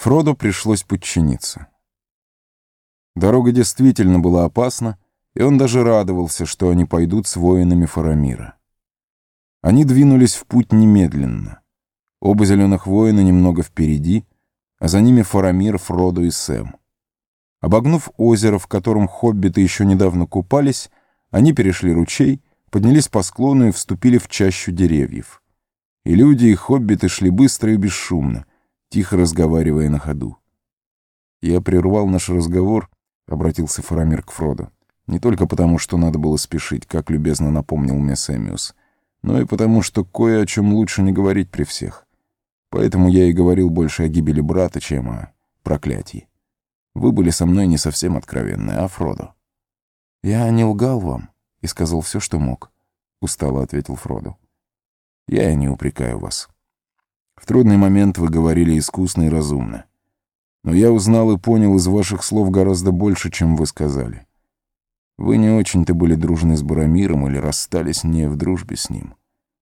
Фродо пришлось подчиниться. Дорога действительно была опасна, и он даже радовался, что они пойдут с воинами Фарамира. Они двинулись в путь немедленно. Оба зеленых воина немного впереди, а за ними Фарамир, Фродо и Сэм. Обогнув озеро, в котором хоббиты еще недавно купались, они перешли ручей, поднялись по склону и вступили в чащу деревьев. И люди, и хоббиты шли быстро и бесшумно, тихо разговаривая на ходу. «Я прервал наш разговор», — обратился Фарамир к Фродо, «не только потому, что надо было спешить, как любезно напомнил мне Сэмиус, но и потому, что кое о чем лучше не говорить при всех. Поэтому я и говорил больше о гибели брата, чем о проклятии. Вы были со мной не совсем откровенны, а Фродо?» «Я не лгал вам и сказал все, что мог», — устало ответил Фродо. «Я и не упрекаю вас». В трудный момент вы говорили искусно и разумно. Но я узнал и понял из ваших слов гораздо больше, чем вы сказали. Вы не очень-то были дружны с Барамиром или расстались не в дружбе с ним.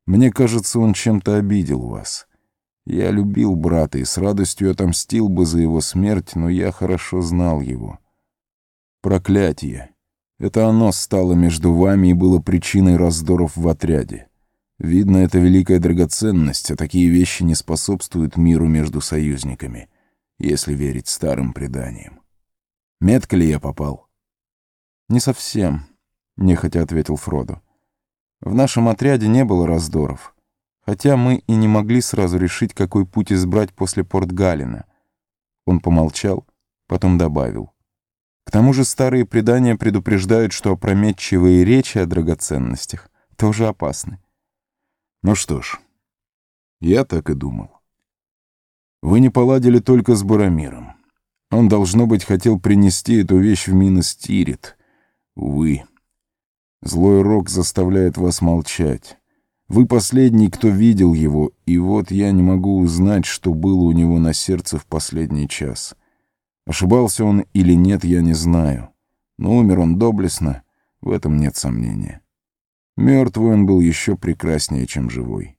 Мне кажется, он чем-то обидел вас. Я любил брата и с радостью отомстил бы за его смерть, но я хорошо знал его. Проклятие. Это оно стало между вами и было причиной раздоров в отряде. Видно, это великая драгоценность, а такие вещи не способствуют миру между союзниками, если верить старым преданиям. Метко ли я попал? Не совсем, нехотя ответил Фродо. В нашем отряде не было раздоров, хотя мы и не могли сразу решить, какой путь избрать после Порт-Галина. Он помолчал, потом добавил. К тому же старые предания предупреждают, что опрометчивые речи о драгоценностях тоже опасны. Ну что ж, я так и думал. Вы не поладили только с Барамиром. Он, должно быть, хотел принести эту вещь в Минос. Увы. Злой рок заставляет вас молчать. Вы последний, кто видел его, и вот я не могу узнать, что было у него на сердце в последний час. Ошибался он или нет, я не знаю. Но умер он доблестно, в этом нет сомнения. Мертвый он был еще прекраснее, чем живой.